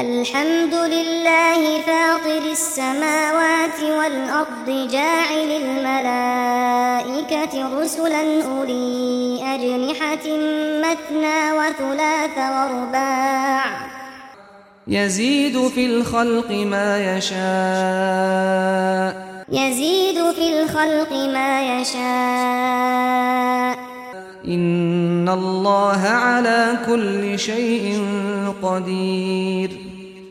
الحمد لله فاطر السماوات والأرض جاعل الملائكة رسلا أولي أجنحة مثنى وثلاث ورباع يزيد في الخلق ما يشاء. يزيد في الخلق ما يشاء. إن الله على كل شيء قدير.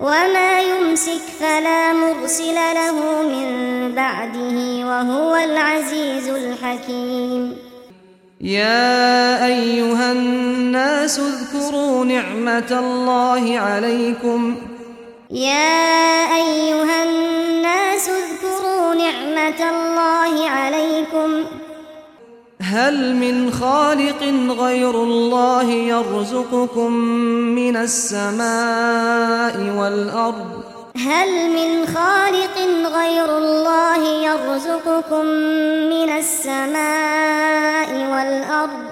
وما يمسك فلا مرسل له من بعده وهو العزيز الحكيم. يا أيها الناس اذكروا نعمة الله عليكم. يا هل من خالق غير الله يرزقكم من السماء والأرض؟ هل من خالق غير الله يرزقكم من السماء والأرض؟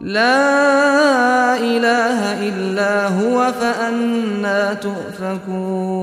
لا إله إلا هو فأنا تؤفكون.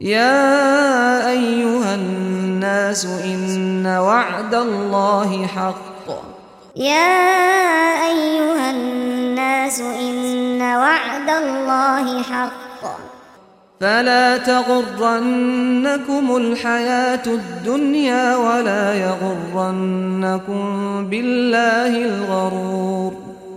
يا أيها الناس إن وعد الله حق. يا أيها الناس إن وعد الله حق. فلا تغرنكم الحياة الدنيا ولا يغرنكم بالله الغرور.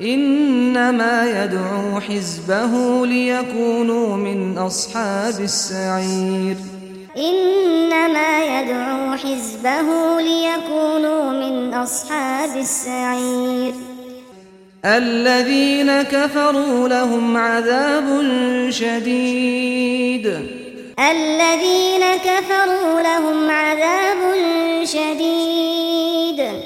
إنما يدعو حزبه ليكونوا من أصحاب السعير. إنما يدعو حزبه ليكونوا من أصحاب السعير. الذين كفروا لهم عذاب شديد. الذين كفروا لهم عذاب شديد.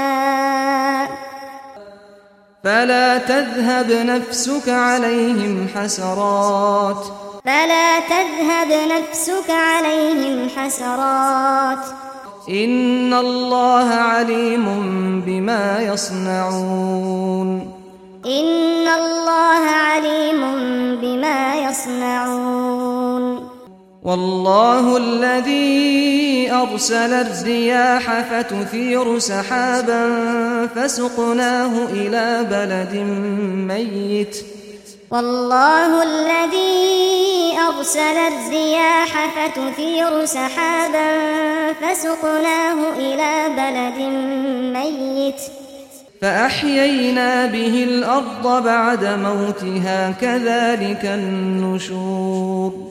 فلا تذهب نفسك عليهم حسرات. فلا تذهب نفسك عليهم حسرات. إن الله عليم بما يصنعون. إن الله عليم بما يصنعون. والله الذي أرسل الرياح فتثير سحابا فسقناه إلى بلد ميت. والله الذي أرسل الرياح فتثير سحابا فسقناه إلى بلد ميت. فأحيينا به الأرض بعد موتها كذلك النشور.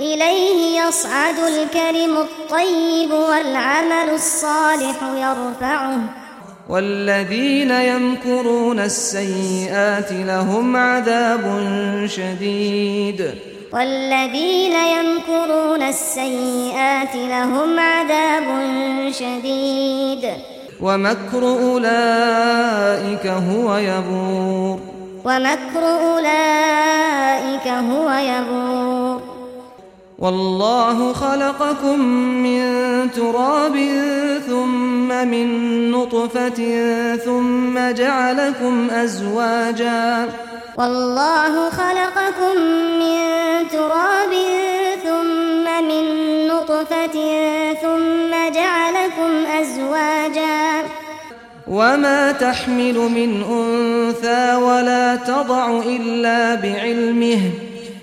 إليه يصعد الكلم الطيب والعمل الصالح يرفعه. والذين يمكرون السيئات لهم عذاب شديد. والذين يمكرون السيئات لهم عذاب شديد. ومكر أولئك هو يبور. ومكر أولئك هو يبور. والله خلقكم من تراب ثم من نطفة ثم جعلكم أزواجا. والله خلقكم من تراب ثم من نطفة ثم جعلكم أزواجا. وما تحمل من أنثى ولا تضع إلا بعلمه.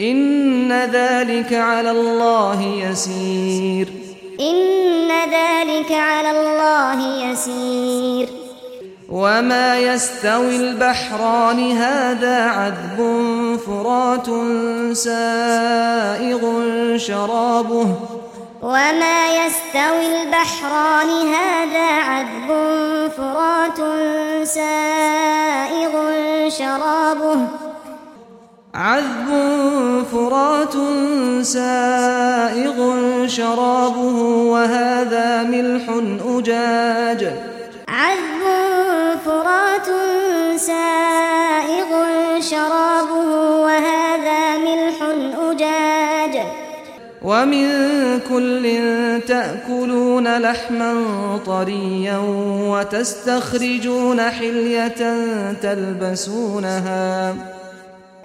ان ذلك على الله يسير ان ذلك على الله يسير وما يستوي البحران هذا عذب فرات سائغ شرابه وما يستوي البحران هذا عذب فرات سائغ شرابه عذب فرات سائغ شرابه وهذا ملح أجاج. عذب فرات سائغ شرابه وهذا ملح أجاج. ومن كل تأكلون لحما طريا وتستخرجون حلية تلبسونها. ومن كل تأكلون لحما طريا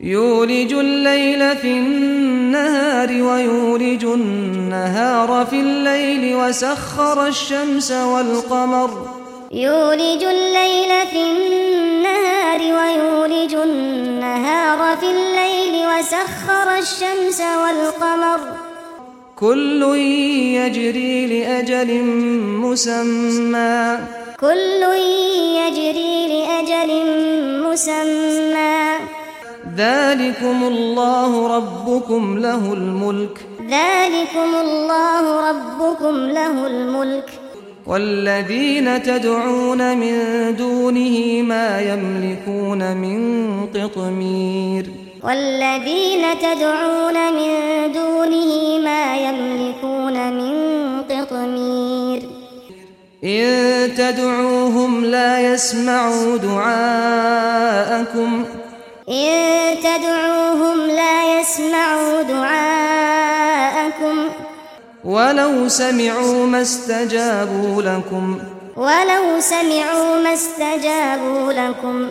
يولج الليل في النهار ويولج النهار في الليل وسخر الشمس والقمر. يولج الليل في النهار ويولج النهار في الليل وسخر الشمس والقمر. كل يجري لأجل مسمى. كل يجري لأجل مسمى. ذلكم الله ربكم له الملك. ذلكم الله ربكم له الملك. والذين تدعون من دونه ما يملكون من قطمير. والذين تدعون من دونه ما يملكون من قطمير. إن تدعوهم لا يسمعوا دعاءكم. إن تدعوهم لا يسمعوا دعاءكم. ولو سمعوا ما استجابوا لكم. ولو سمعوا ما استجابوا لكم.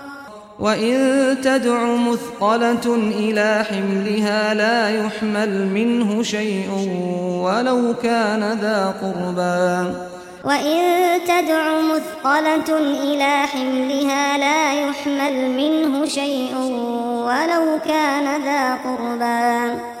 وَإِن تَدْعُ مُثْقَلَةٌ إِلَى حِمْلِهَا لَا يُحْمَلْ مِنْهُ شَيْءٌ وَلَوْ كَانَ ذَا قُرْبَى. وَإِن تَدْعُ مُثْقَلَةٌ إِلَى حِمْلِهَا لَا يُحْمَلْ مِنْهُ شَيْءٌ وَلَوْ كَانَ ذَا قُرْبَى.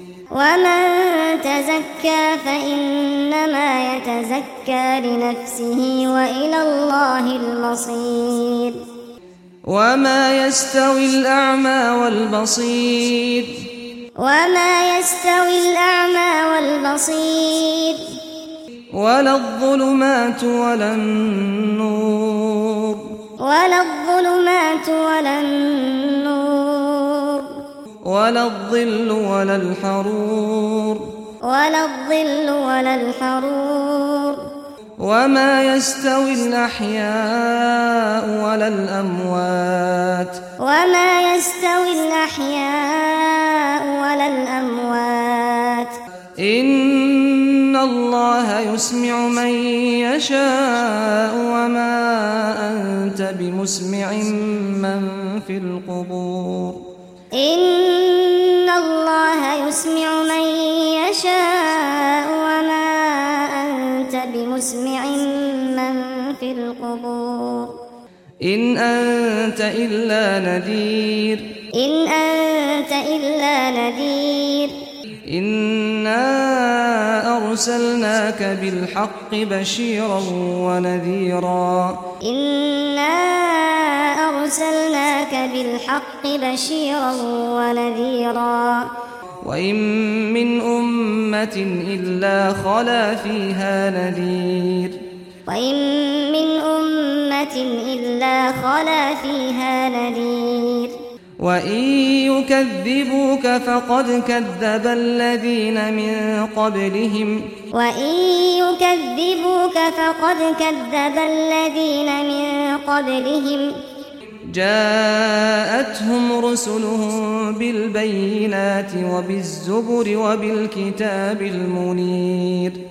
ومن تزكى فإنما يتزكى لنفسه وإلى الله المصير وما يستوي الأعمى والبصير وما يستوي الأعمى والبصير ولا الظلمات ولا النور ولا الظلمات ولا النور ولا الظل ولا الحرور. ولا الظل ولا الحرور. وما يستوي الأحياء ولا الأموات. وما يستوي الأحياء ولا الأموات. إن الله يسمع من يشاء وما أنت بمسمع من في القبور. إن إلا نذير. إن أنت إلا نذير. إنا أرسلناك بالحق بشيرا ونذيرا. إنا أرسلناك بالحق بشيرا ونذيرا. وَإِن مِّنْ أُمَّةٍ إِلَّا خَلَا فِيهَا نَذِيرٌ. وَإِن مِّنْ أُمَّةٍ إِلَّا خَلَا فِيهَا نَذِيرٌ وَإِن يُكَذِّبُوكَ فَقَدْ كَذَّبَ الَّذِينَ مِن قَبْلِهِمْ. وَإِن يُكَذِّبُوكَ فَقَدْ كَذَّبَ الَّذِينَ مِن قَبْلِهِمْ. جاءتهم رسلهم بالبينات وبالزبر وبالكتاب المنير.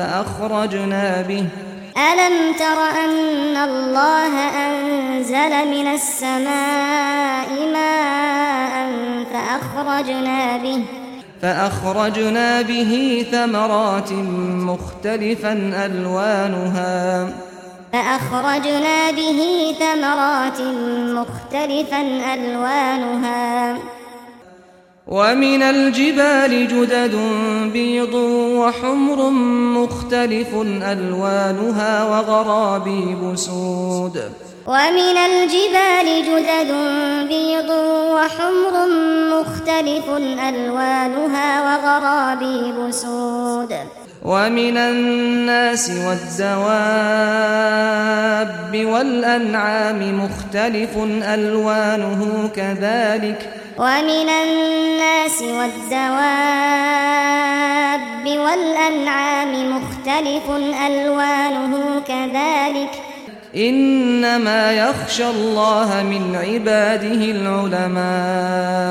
فأخرجنا به. ألم تر أن الله أنزل من السماء ماء فأخرجنا به؟ فأخرجنا به ثمرات مختلفا ألوانها. فأخرجنا به ثمرات مختلفا ألوانها. ومن الجبال جدد بيض وحمر مختلف ألوانها وغرابيب بسود ومن الجبال جدد بيض وحمر مختلف ألوانها وغرابيب بسود ومن الناس والزواب والأنعام مختلف ألوانه كذلك ومن الناس والزواب والأنعام مختلف ألوانه كذلك إنما يخشى الله من عباده العلماء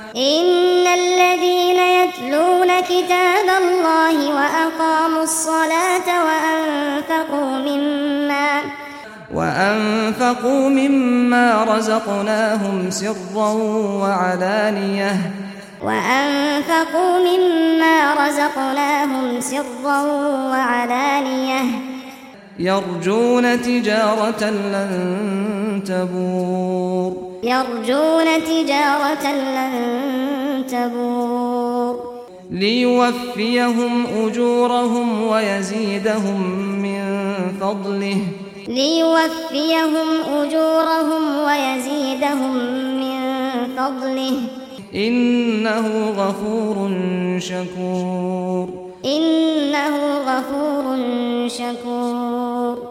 ان الذين يتلون كتاب الله واقاموا الصلاه وانفقوا مما وانفقوا مما رزقناهم سرا وعلانيه وانفقوا مما رزقناهم سرا وعلانيه يرجون تجاره لن تبور يرجون تجارة لن تبور. ليوفيهم أجورهم ويزيدهم من فضله. ليوفيهم أجورهم ويزيدهم من فضله. إنه غفور شكور. إنه غفور شكور.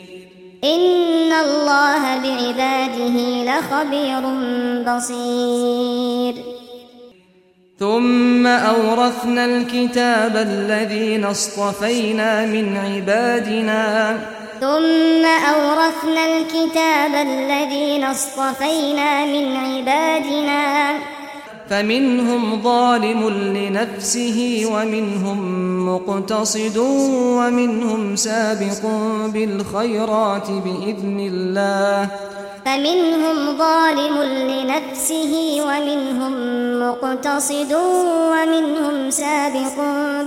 ان الله بعباده لخبير بصير ثم اورثنا الكتاب الذين اصطفينا من عبادنا. ثم اورثنا الكتاب الذين اصطفينا من عبادنا. فمنهم ظالم لنفسه ومنهم مقتصد ومنهم سابق بالخيرات بإذن الله. فمنهم ظالم لنفسه ومنهم مقتصد ومنهم سابق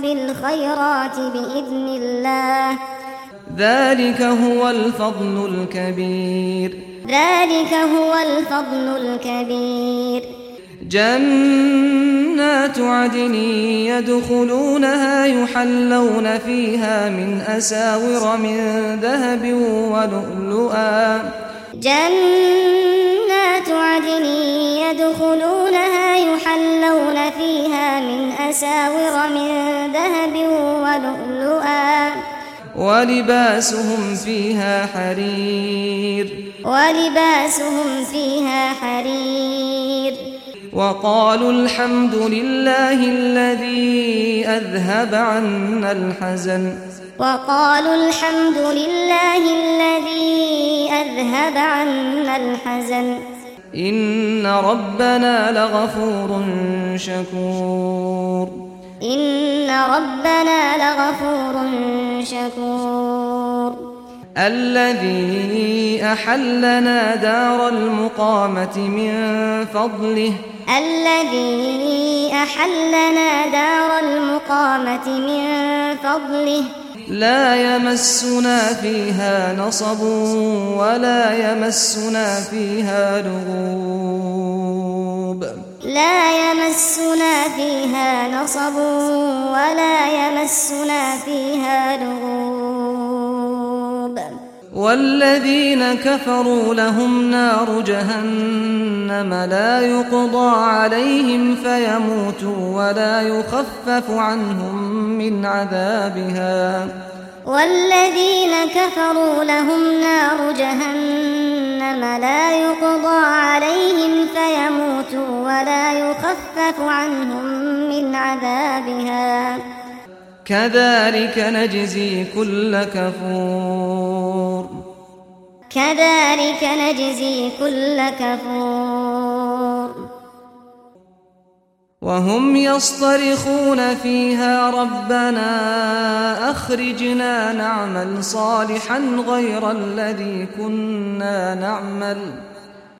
بالخيرات بإذن الله. ذلك هو الفضل الكبير. ذلك هو الفضل الكبير. جنات عدن يدخلونها يحلون فيها من أساور من ذهب ولؤلؤا. جنات عدن يدخلونها يحلون فيها من أساور من ذهب ولؤلؤا. ولباسهم فيها حرير. ولباسهم فيها حرير. وقالوا الحمد لله الذي أذهب عنا الحزن. وقالوا الحمد لله الذي أذهب عنا الحزن. إن ربنا لغفور شكور. إن ربنا لغفور شكور. الذي أحلنا دار المقامة من فضله. الذي أحلنا دار المقامة من فضله. لا يمسنا فيها نصب ولا يمسنا فيها لغوب. لا يمسنا فيها نصب ولا يمسنا فيها لغوب. والذين كفروا لهم نار جهنم لا يقضى عليهم فيموتوا ولا يخفف عنهم من عذابها. والذين كفروا لهم نار جهنم لا يقضى عليهم فيموتوا ولا يخفف عنهم من عذابها. كذلك نجزي كل كفور. كذلك نجزي كل كفور. وهم يصطرخون فيها ربنا أخرجنا نعمل صالحا غير الذي كنا نعمل.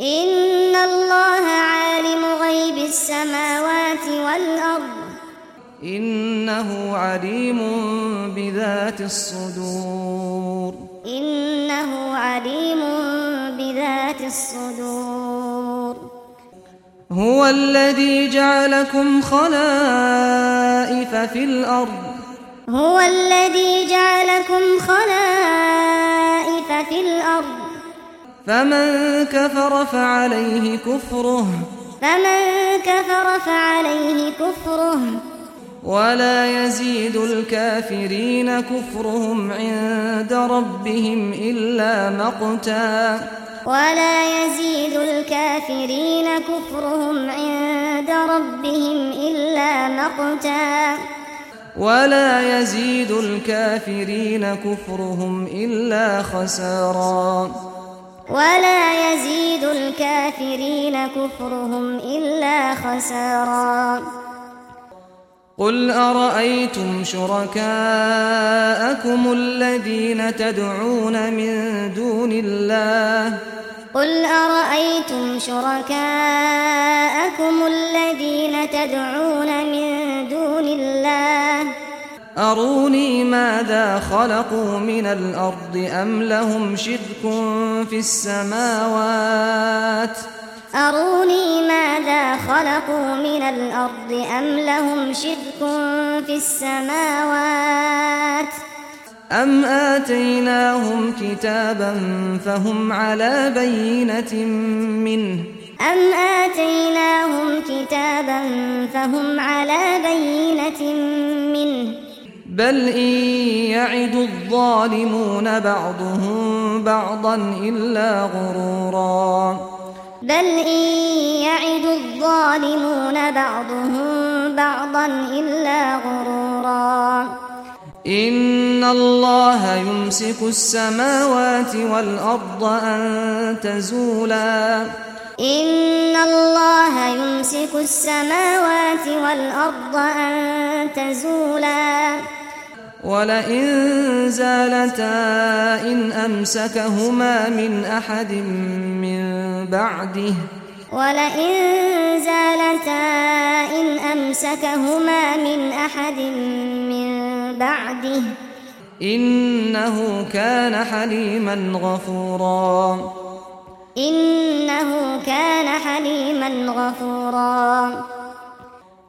ان الله عالم غيب السماوات والارض. انه عليم بذات الصدور. انه عليم بذات الصدور. هو الذي جعلكم خلائف في الأرض. هو الذي جعلكم خلائف في الأرض. فمن كفر فعليه كفره فمن كفر فعليه كفره ولا يزيد الكافرين كفرهم عند ربهم إلا مقتا ولا يزيد الكافرين كفرهم عند ربهم إلا مقتا ولا يزيد الكافرين كفرهم إلا خسارا ولا يزيد الكافرين كفرهم إلا خسارا. قل أرأيتم شركاءكم الذين تدعون من دون الله؟ قل أرأيتم شركاءكم الذين تدعون من دون الله؟ أروني ماذا خلقوا من الأرض أم لهم شرك في السماوات؟ أروني ماذا خلقوا من الأرض أم لهم شرك في السماوات؟ أم آتيناهم كتابا فهم على بينة منه. أم آتيناهم كتابا فهم على بينة منه. بل إن يعد الظالمون بعضهم بعضا إلا غرورا. بل إن يعد الظالمون بعضهم بعضا إلا غرورا. إن الله يمسك السماوات والأرض أن تزولا. إن الله يمسك السماوات والأرض أن تزولا. ولئن زالتا إن أمسكهما من أحد من بعده. ولئن زالتا إن أمسكهما من أحد من بعده. إنه كان حليما غفورا. إنه كان حليما غفورا.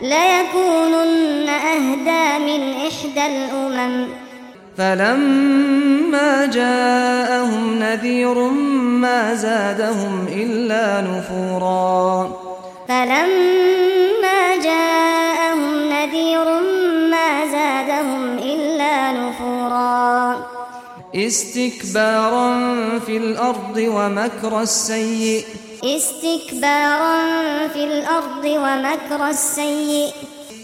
لا يكونن أهدى من إحدى الأمم. فلما جاءهم نذير ما زادهم إلا نفورا. فلما جاءهم نذير ما زادهم إلا نفورا. استكبارا في الأرض ومكر السيئ استكبارا في الأرض ومكر السيء.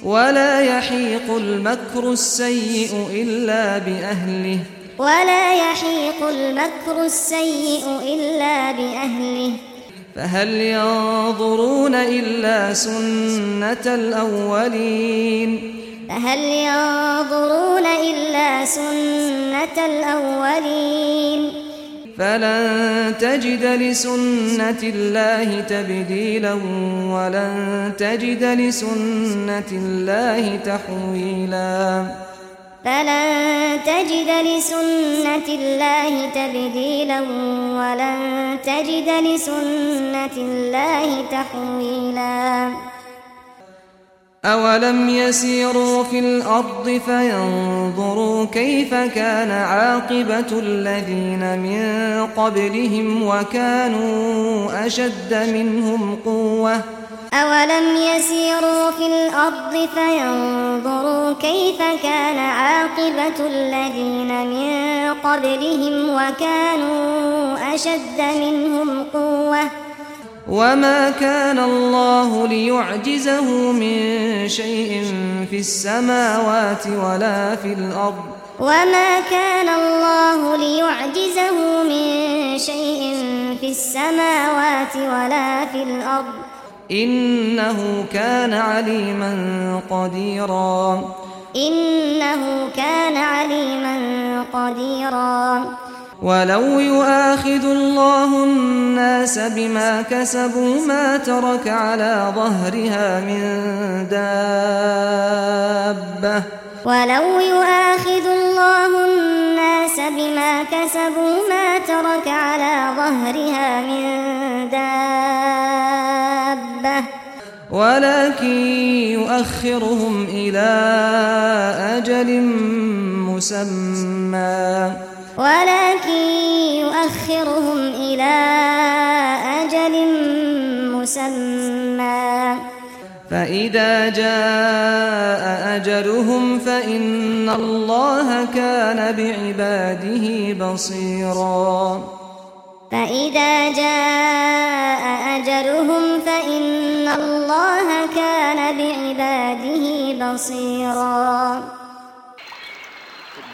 ولا يحيق المكر السيء إلا بأهله. ولا يحيق المكر السيء إلا بأهله. فهل ينظرون إلا سنة الأولين؟ فهل ينظرون إلا سنة الأولين؟ فلن تجد لسنة الله تبديلا ولن تجد لسنة الله تحويلا. فلن تجد لسنة الله تبديلا ولن تجد لسنة الله تحويلا. أولم يسيروا في الأرض فينظروا كيف كان عاقبة الذين من قبلهم وكانوا أشد منهم قوة أولم يسيروا في الأرض فينظروا كيف كان عاقبة الذين من قبلهم وكانوا أشد منهم قوة وما كان الله ليعجزه من شيء في السماوات ولا في الأرض وما كان الله ليعجزه من شيء في السماوات ولا في الأرض إنه كان عليما قديرا إنه كان عليما قديرا ولو يؤاخذ الله الناس بما كسبوا ما ترك على ظهرها من دابة ولو يؤاخذ الله الناس بما كسبوا ما ترك على ظهرها من دابة ولكن يؤخرهم إلى أجل مسمى ولكن يؤخرهم إلى أجل مسمى. فإذا جاء أجلهم فإن الله كان بعباده بصيرا. فإذا جاء أجلهم فإن الله كان بعباده بصيرا.